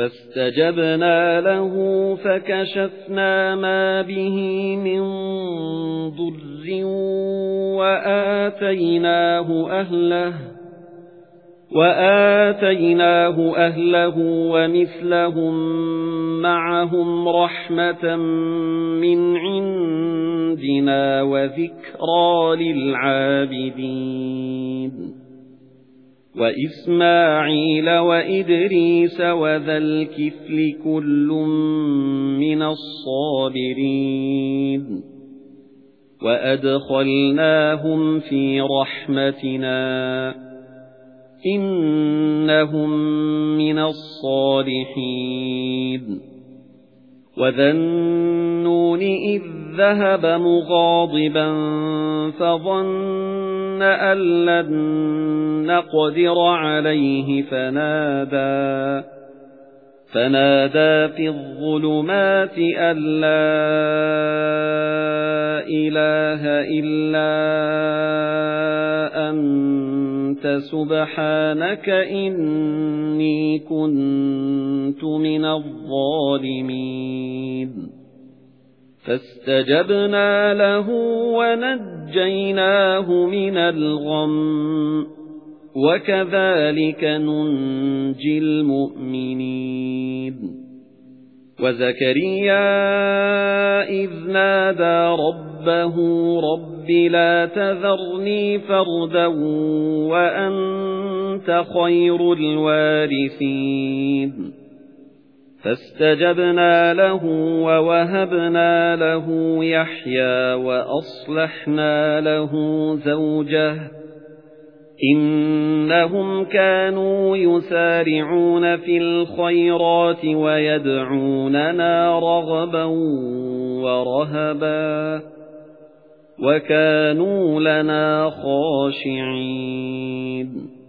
فَاسْتَجَبْنَا لَهُ فَكَشَفْنَا مَا بِهِ مِنْ ضُرٍّ وَآتَيْنَاهُ أَهْلَهُ وَآتَيْنَاهُ أَهْلَهُ وَمِثْلَهُم مَّعَهُمْ رَحْمَةً مِنْ عِندِنَا وَذِكْرَى لِلْعَابِدِينَ وَإِسْمَاعِيلَ وَإِدْرِيسَ وَذَا الْكِفْلِ كُلٌّ مِنَ الصَّابِرِينَ. وَأَدْخَلْنَاهُمْ فِي رَحْمَتِنَا إِنَّهُمْ مِنَ الصَّالِحِينَ. وَذَا النُّونِ إِذ ذَهَبَ مُغَاضِبًا فَظَنَّ أَن لَّن نَّقْدِرَ عَلَيْهِ فَنَادَى فَنَادَى فِي الظُّلُمَاتِ أَن لَّا إِلَٰهَ إِلَّا أَنتَ سُبْحَانَكَ إِنِّي كُنتُ مِنَ الظَّالِمِينَ. فَاسْتَجَبْنَا لَهُ وَنَجَّيْنَاهُ مِنَ الْغَمِّ. وَكَذَلِكَ نُنْجِي الْمُؤْمِنِينَ. وَزَكَرِيَّا إِذْ نَادَى رَبَّهُ رَبِّ لَا تَذَرْنِي فَرْدًا وَأَنْتَ خَيْرُ الْوَارِثِينَ. فَاسْتَجَبْنَا لَهُ وَوَهَبْنَا لَهُ يَحْيَى وَأَصْلَحْنَا لَهُ زَوْجَهُ. إِنَّهُمْ كَانُوا يُسَارِعُونَ فِي الْخَيْرَاتِ وَيَدْعُونَنَا رَغَبًا وَرَهَبًا. وَكَانُوا لَنَا خَاشِعِينَ.